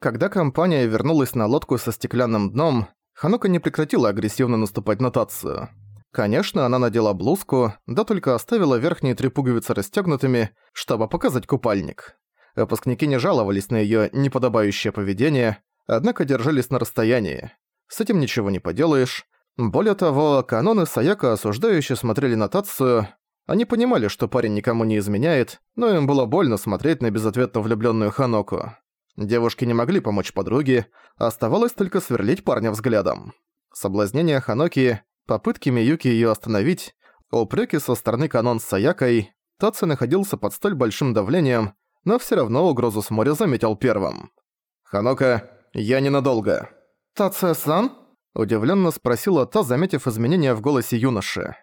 Когда компания вернулась на лодку со стеклянным дном, Ханока не прекратила агрессивно наступать на Тацию. Конечно, она надела блузку, да только оставила верхние три пуговицы расстёгнутыми, чтобы показать купальник. Выпускники не жаловались на её неподобающее поведение, однако держались на расстоянии. С этим ничего не поделаешь. Более того, каноны Саяка осуждающе смотрели на Тацию. Они понимали, что парень никому не изменяет, но им было больно смотреть на безответно влюблённую Ханоку. Девушки не могли помочь подруге, оставалось только сверлить парня взглядом. Соблазнение Ханоки, попытки Миюки её остановить, упреки со стороны канон с Саякой, Таци находился под столь большим давлением, но всё равно угрозу с моря заметил первым. «Ханока, я ненадолго». «Тация-сан?» – удивлённо спросила та, заметив изменения в голосе юноши.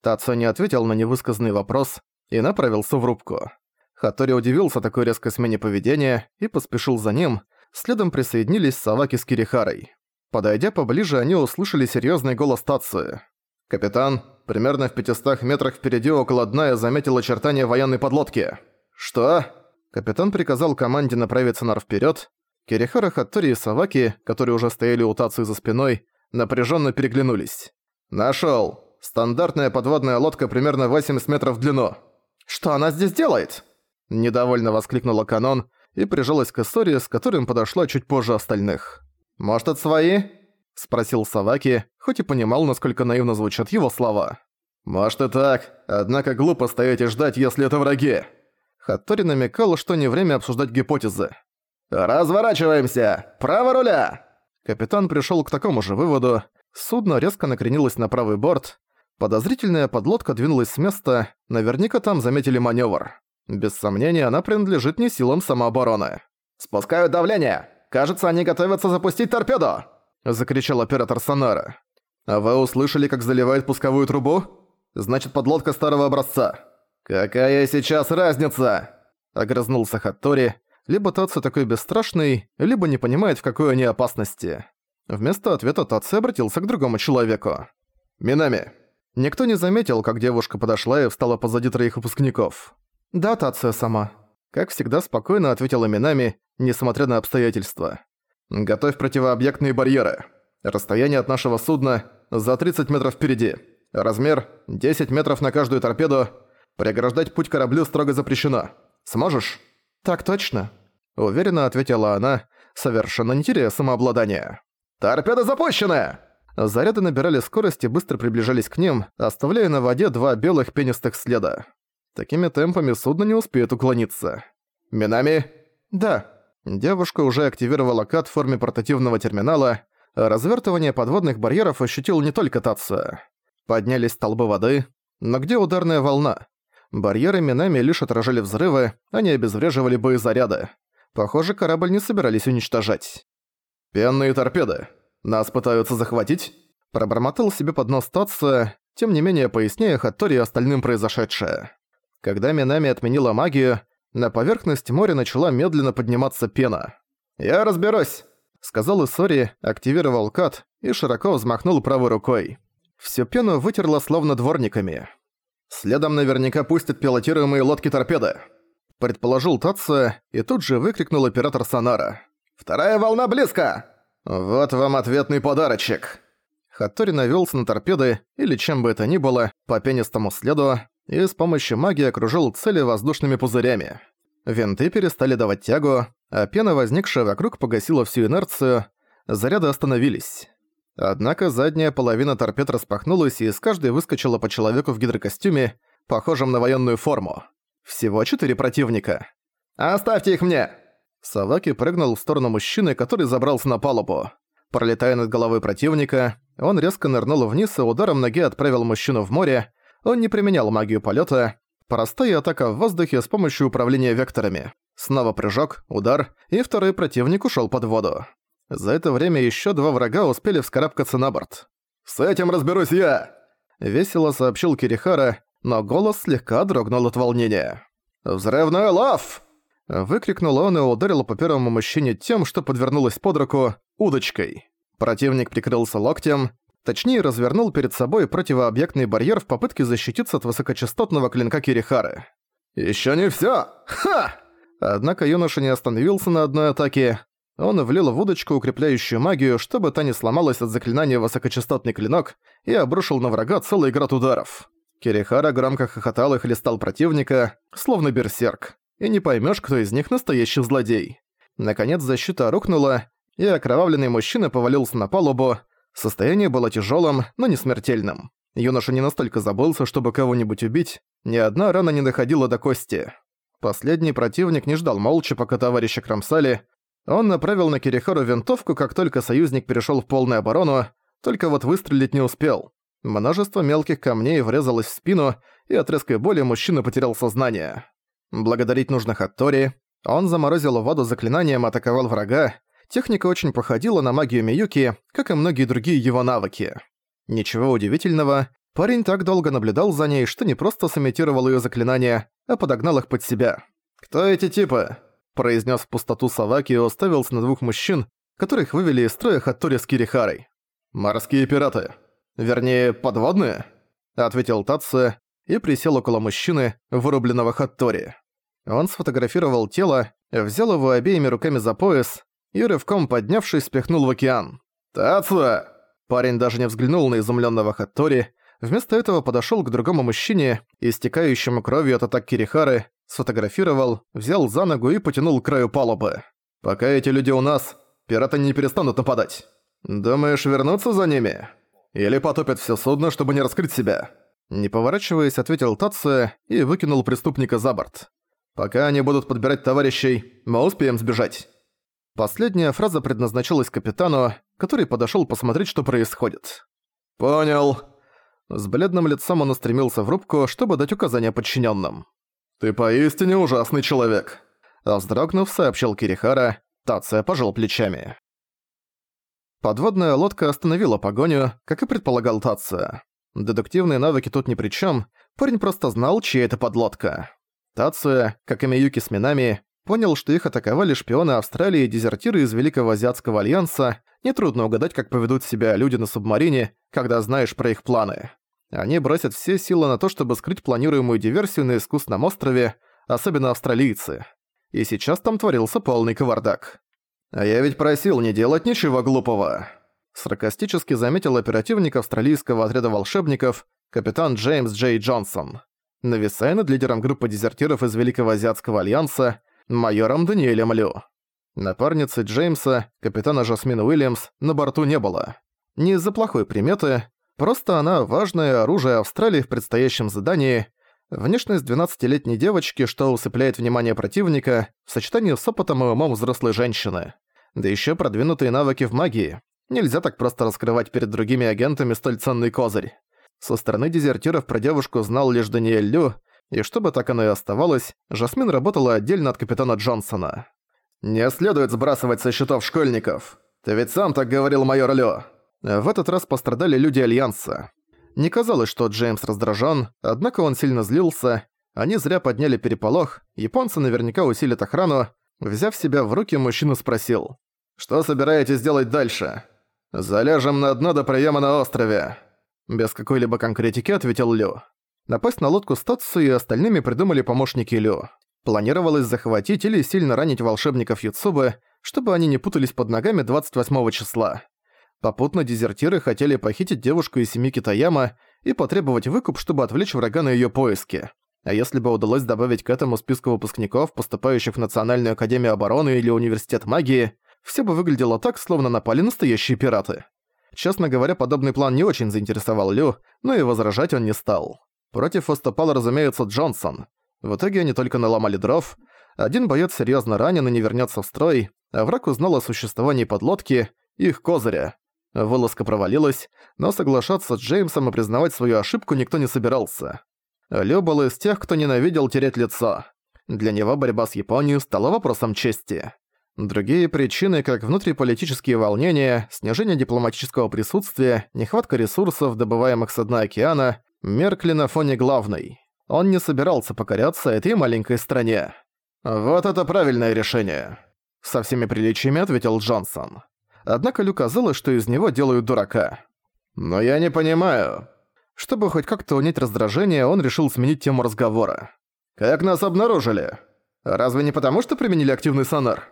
Тацио не ответил на невысказанный вопрос и направился в рубку. Хатори удивился такой резкой смене поведения и поспешил за ним, следом присоединились Саваки с Кирихарой. Подойдя поближе, они услышали серьёзный голос Тации. «Капитан, примерно в 500 метрах впереди около дна я заметил очертания военной подлодки». «Что?» Капитан приказал команде направиться на вперед. Кирихара, Хаттори и Саваки, которые уже стояли у Тации за спиной, напряженно переглянулись. Нашел. Стандартная подводная лодка примерно 80 метров в длину». «Что она здесь делает?» Недовольно воскликнула Канон и прижалась к Эссоре, с которым подошла чуть позже остальных. «Может, это свои?» – спросил Саваки, хоть и понимал, насколько наивно звучат его слова. «Может и так, однако глупо стоять и ждать, если это враги». Хаттори намекал, что не время обсуждать гипотезы. «Разворачиваемся! Право руля!» Капитан пришёл к такому же выводу. Судно резко накренилось на правый борт. Подозрительная подлодка двинулась с места, наверняка там заметили манёвр. Без сомнения, она принадлежит не силам самообороны. «Спускают давление! Кажется, они готовятся запустить торпеду!» – закричал оператор Сонара. «А вы услышали, как заливает пусковую трубу? Значит, подлодка старого образца». «Какая сейчас разница?» – огрызнулся Хаттори. Либо Татсу такой бесстрашный, либо не понимает, в какой они опасности. Вместо ответа Татсу обратился к другому человеку. «Минами». Никто не заметил, как девушка подошла и встала позади троих выпускников. «Да, Тация сама», — как всегда спокойно ответила Минами, несмотря на обстоятельства. «Готовь противообъектные барьеры. Расстояние от нашего судна за 30 метров впереди. Размер 10 метров на каждую торпеду. Преграждать путь кораблю строго запрещено. Сможешь?» «Так точно», — уверенно ответила она, совершенно не теряя самообладания. «Торпеды запущены!» Заряды набирали скорость и быстро приближались к ним, оставляя на воде два белых пенистых следа. Такими темпами судно не успеет уклониться. «Минами?» «Да». Девушка уже активировала кат в форме портативного терминала, развертывание подводных барьеров ощутил не только Тация. Поднялись столбы воды, но где ударная волна? Барьеры Минами лишь отражали взрывы, не обезвреживали боезаряды. Похоже, корабль не собирались уничтожать. «Пенные торпеды. Нас пытаются захватить?» Пробормотал себе под нос Тация, тем не менее поясняя Хаттори остальным произошедшее. Когда Минами отменила магию, на поверхность моря начала медленно подниматься пена. «Я разберусь», — сказал Исори, активировал кат и широко взмахнул правой рукой. Всю пену вытерло словно дворниками. «Следом наверняка пустят пилотируемые лодки-торпеды», — предположил Татсо и тут же выкрикнул оператор Сонара. «Вторая волна близко!» «Вот вам ответный подарочек!» Хаттори навёлся на торпеды, или чем бы это ни было, по пенистому следу, и с помощью магии окружил цели воздушными пузырями. Винты перестали давать тягу, а пена, возникшая вокруг, погасила всю инерцию, заряды остановились. Однако задняя половина торпед распахнулась, и из каждой выскочила по человеку в гидрокостюме, похожем на военную форму. Всего четыре противника. «Оставьте их мне!» Саваки прыгнул в сторону мужчины, который забрался на палубу. Пролетая над головой противника, он резко нырнул вниз и ударом ноги отправил мужчину в море, он не применял магию полета, простая атака в воздухе с помощью управления векторами. Снова прыжок, удар, и второй противник ушел под воду. За это время еще два врага успели вскарабкаться на борт. «С этим разберусь я!» Весело сообщил Кирихара, но голос слегка дрогнул от волнения. «Взрывной лав!» Выкрикнул он и ударил по первому мужчине тем, что подвернулось под руку, удочкой. Противник прикрылся локтем, Точнее, развернул перед собой противообъектный барьер в попытке защититься от высокочастотного клинка Кирихары. «Ещё не всё! Ха!» Однако юноша не остановился на одной атаке. Он влил в удочку укрепляющую магию, чтобы та не сломалась от заклинания высокочастотный клинок, и обрушил на врага целый град ударов. Кирихара громко хохотал и хлестал противника, словно берсерк, и не поймешь, кто из них настоящий злодей. Наконец защита рухнула, и окровавленный мужчина повалился на палубу. Состояние было тяжелым, но не смертельным. Юноша не настолько забылся, чтобы кого-нибудь убить, ни одна рана не доходила до кости. Последний противник не ждал молча, пока товарища кромсали. Он направил на Кирихару винтовку, как только союзник перешел в полную оборону, только вот выстрелить не успел. Множество мелких камней врезалось в спину, и от резкой боли мужчина потерял сознание. Благодарить нужно Хаттори. Он заморозил воду заклинанием, атаковал врага. Техника очень походила на магию Миюки, как и многие другие его навыки. Ничего удивительного, парень так долго наблюдал за ней, что не просто сымитировал её заклинания, а подогнал их под себя. «Кто эти типы?» – произнес в пустоту Саваки и уставился на двух мужчин, которых вывели из строя Хаттори с Кирихарой. «Морские пираты. Вернее, подводные?» – ответил Татсу и присел около мужчины, вырубленного Хаттори. Он сфотографировал тело, взял его обеими руками за пояс и, рывком поднявшись, спихнул в океан. «Татсу!» Парень даже не взглянул на изумлённого Хаттори, вместо этого подошёл к другому мужчине, истекающему кровью от атак Кирихары, сфотографировал, взял за ногу и потянул к краю палубы. «Пока эти люди у нас, пираты не перестанут нападать. Думаешь, вернуться за ними? Или потопят всё судно, чтобы не раскрыть себя?» Не поворачиваясь, ответил Татсо и выкинул преступника за борт. «Пока они будут подбирать товарищей, мы успеем сбежать». Последняя фраза предназначалась капитану, который подошёл посмотреть, что происходит. «Понял». С бледным лицом он устремился в рубку, чтобы дать указания подчиненным. «Ты поистине ужасный человек», — вздрогнув, сообщил Кирихара, Тация пожал плечами. Подводная лодка остановила погоню, как и предполагал Тация. Дедуктивные навыки тут ни при чем, парень просто знал, чья это подлодка. Тация, как и Миюки с Минами, понял, что их атаковали шпионы Австралии и дезертиры из Великого Азиатского Альянса, нетрудно угадать, как поведут себя люди на субмарине, когда знаешь про их планы. Они бросят все силы на то, чтобы скрыть планируемую диверсию на искусственном острове, особенно австралийцы. И сейчас там творился полный кавардак. «А я ведь просил не делать ничего глупого», саркастически заметил оперативник австралийского отряда волшебников, капитан Джеймс Джей Джонсон, нависая над лидером группы дезертиров из Великого Азиатского Альянса, майором Даниэлем Лю. Напарницы Джеймса, капитана Жасмин Уильямс, на борту не было. Не из-за плохой приметы, просто она важное оружие Австралии в предстоящем задании, внешность 12-летней девочки, что усыпляет внимание противника, в сочетании с опытом и умом взрослой женщины. Да еще продвинутые навыки в магии. Нельзя так просто раскрывать перед другими агентами столь ценный козырь. Со стороны дезертиров про девушку знал лишь Даниэль Лю, и чтобы так оно и оставалось, Жасмин работала отдельно от капитана Джонсона. «Не следует сбрасывать со счетов школьников. Ты ведь сам так говорил, майор Лё». В этот раз пострадали люди Альянса. Не казалось, что Джеймс раздражен, однако он сильно злился. Они зря подняли переполох, японцы наверняка усилят охрану. Взяв себя в руки, мужчина спросил. «Что собираетесь делать дальше?» «Заляжем на дно до приема на острове». Без какой-либо конкретики ответил Лю. Напасть на лодку с Татсу и остальными придумали помощники Лю. Планировалось захватить или сильно ранить волшебников Юцубы, чтобы они не путались под ногами 28 числа. Попутно дезертиры хотели похитить девушку из семьи Китаяма и потребовать выкуп, чтобы отвлечь врага на её поиски. А если бы удалось добавить к этому списку выпускников, поступающих в Национальную Академию Обороны или Университет Магии, все бы выглядело так, словно напали настоящие пираты. Честно говоря, подобный план не очень заинтересовал Лю, но и возражать он не стал. Против выступал, разумеется, Джонсон. В итоге они только наломали дров. Один боец серьезно ранен и не вернется в строй, а враг узнал о существовании подлодки, их козыря. Вылазка провалилась, но соглашаться с Джеймсом и признавать свою ошибку никто не собирался. Лё был из тех, кто ненавидел терять лицо. Для него борьба с Японией стала вопросом чести. Другие причины, как внутриполитические волнения, снижение дипломатического присутствия, нехватка ресурсов, добываемых с дна океана, меркли на фоне главной. Он не собирался покоряться этой маленькой стране. «Вот это правильное решение», — со всеми приличиями ответил Джонсон. Однако Лю казалось, что из него делают дурака. «Но я не понимаю». Чтобы хоть как-то унять раздражение, он решил сменить тему разговора. «Как нас обнаружили? Разве не потому, что применили активный сонар?»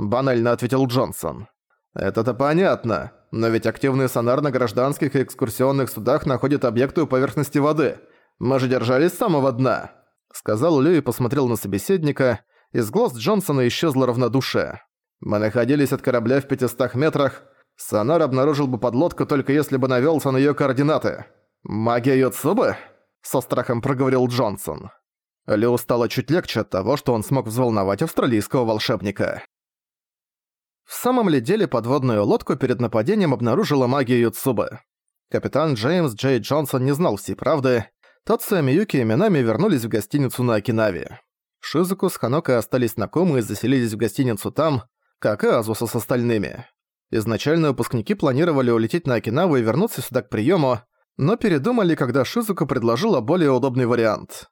банально ответил Джонсон. «Это-то понятно, но ведь активный сонар на гражданских и экскурсионных судах находит объекты у поверхности воды. Мы же держались с самого дна», — сказал Лю и посмотрел на собеседника. Из глаз Джонсона исчезло равнодушие. «Мы находились от корабля в 500 метрах. Сонар обнаружил бы подлодку только если бы навёлся на её координаты. Магия Йоцубы?» — со страхом проговорил Джонсон. Лю стало чуть легче от того, что он смог взволновать австралийского волшебника. В самом ли деле подводную лодку перед нападением обнаружила магия Юцубы? Капитан Джеймс Джей Джонсон не знал всей правды. Татсу и Миюки и Минами вернулись в гостиницу на Окинаве. Шизуку с Ханокой остались знакомы и заселились в гостиницу там, как и Азуса с остальными. Изначально выпускники планировали улететь на Окинаву и вернуться сюда к приему, но передумали, когда Шизуку предложила более удобный вариант.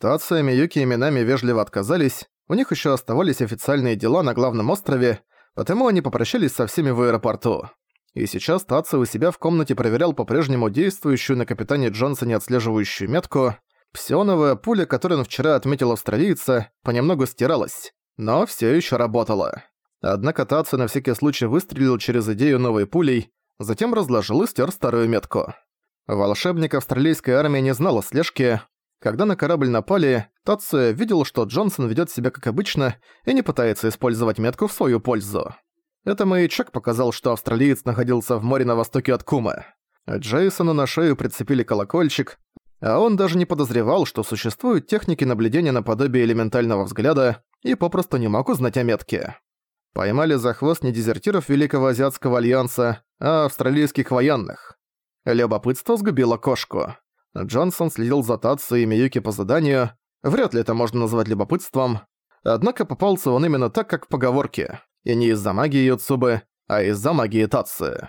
Татсу, Миюки и Минами вежливо отказались, у них еще оставались официальные дела на главном острове, Потому они попрощались со всеми в аэропорту. И сейчас Татсо у себя в комнате проверял по-прежнему действующую на капитане Джонсоне отслеживающую метку. Псионовая пуля, которую он вчера отметил австралийца, понемногу стиралась, но все еще работала. Однако Татсо на всякий случай выстрелил через идею новой пулей, затем разложил и стер старую метку. Волшебник австралийской армии не знал о слежке, когда на корабль напали, Татсуя видел, что Джонсон ведёт себя как обычно и не пытается использовать метку в свою пользу. Это маячок показал, что австралиец находился в море на востоке от Кума. Джейсону на шею прицепили колокольчик, а он даже не подозревал, что существуют техники наблюдения наподобие элементального взгляда и попросту не мог узнать о метке. Поймали за хвост не дезертиров Великого Азиатского Альянса, а австралийских военных. Любопытство сгубило кошку. Джонсон следил за Татсу и Миюки по заданию, вряд ли это можно назвать любопытством, однако попался он именно так, как в поговорке, и не из-за магии Юцубы, а из-за магии Татсы.